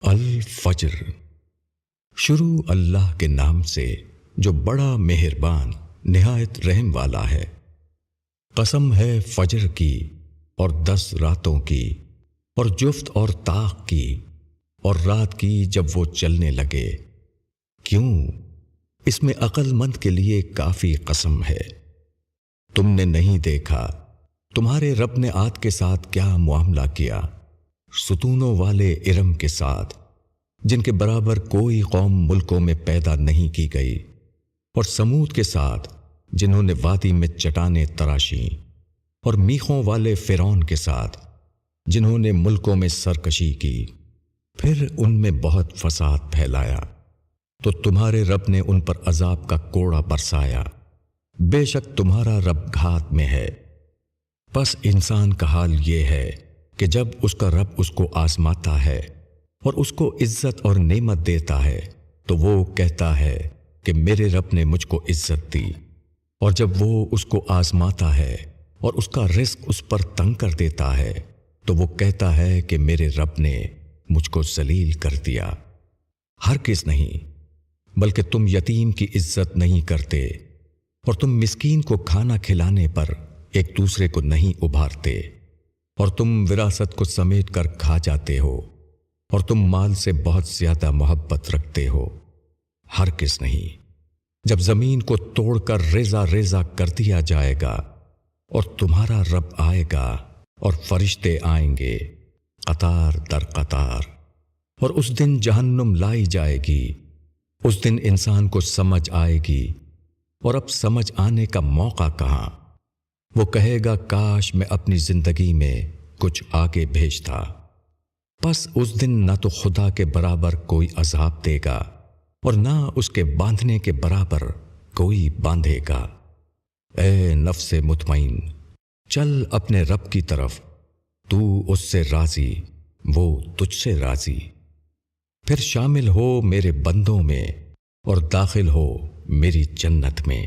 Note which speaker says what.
Speaker 1: الفجر۔ شروع اللہ کے نام سے جو بڑا مہربان، نہایت رحم والا ہے۔ قسم ہے فجر کی اور دس راتوں کی اور جفت اور طاق کی اور رات کی جب وہ چلنے لگے۔ کیوں؟ اس میں عقل مند کے لیے کافی قسم ہے۔ تم نے نہیں دیکھا، تمہارے رب نے آت کے ساتھ کیا معاملہ کیا؟ ستونوں والے ارم کے ساتھ، جن کے برابر کوئی قوم ملکوں میں پیدا نہیں کی گئی، اور سمود کے ساتھ جنہوں نے وادی میں چٹانیں تراشیں، اور میخوں والے فرون کے ساتھ جنہوں نے ملکوں میں سرکشی کی، پھر ان میں بہت فساد پھیلایا۔ تو تمہارے رب نے ان پر عذاب کا کوڑا برسایا۔ بے شک تمہارا رب گھات میں ہے۔ بس انسان کا حال یہ ہے کہ جب اس کا رب اس کو آزماتا ہے اور اس کو عزت اور نعمت دیتا ہے، تو وہ کہتا ہے کہ میرے رب نے مجھ کو عزت دی۔ اور جب وہ اس کو آزماتا ہے اور اس کا رزق اس پر تنگ کر دیتا ہے، تو وہ کہتا ہے کہ میرے رب نے مجھ کو ذلیل کر دیا۔ ہر کس نہیں، بلکہ تم یتیم کی عزت نہیں کرتے اور تم مسکین کو کھانا کھلانے پر ایک دوسرے کو نہیں ابھارتے۔ اور تم وراثت کو سمیٹ کر کھا جاتے ہو، اور تم مال سے بہت زیادہ محبت رکھتے ہو۔ ہر کس نہیں، جب زمین کو توڑ کر ریزا ریزا کر دیا جائے گا، اور تمہارا رب آئے گا اور فرشتے آئیں گے، قطار در قطار۔ اور اس دن جہنم لائی جائے گی، اس دن انسان کو سمجھ آئے گی۔ اور اب سمجھ آنے کا موقع کہاں؟ وہ کہے گا، کاش میں اپنی زندگی میں کچھ آگے بھیجتا بس اس دن نہ تو خدا کے برابر کوئی عذاب دے گا اور نہ اس کے باندھنے کے برابر کوئی باندھے گا۔ اے نفس مطمئن، چل اپنے رب کی طرف، تو اس سے راضی، وہ تجھ سے راضی۔ پھر شامل ہو میرے بندوں میں اور داخل ہو میری جنت میں۔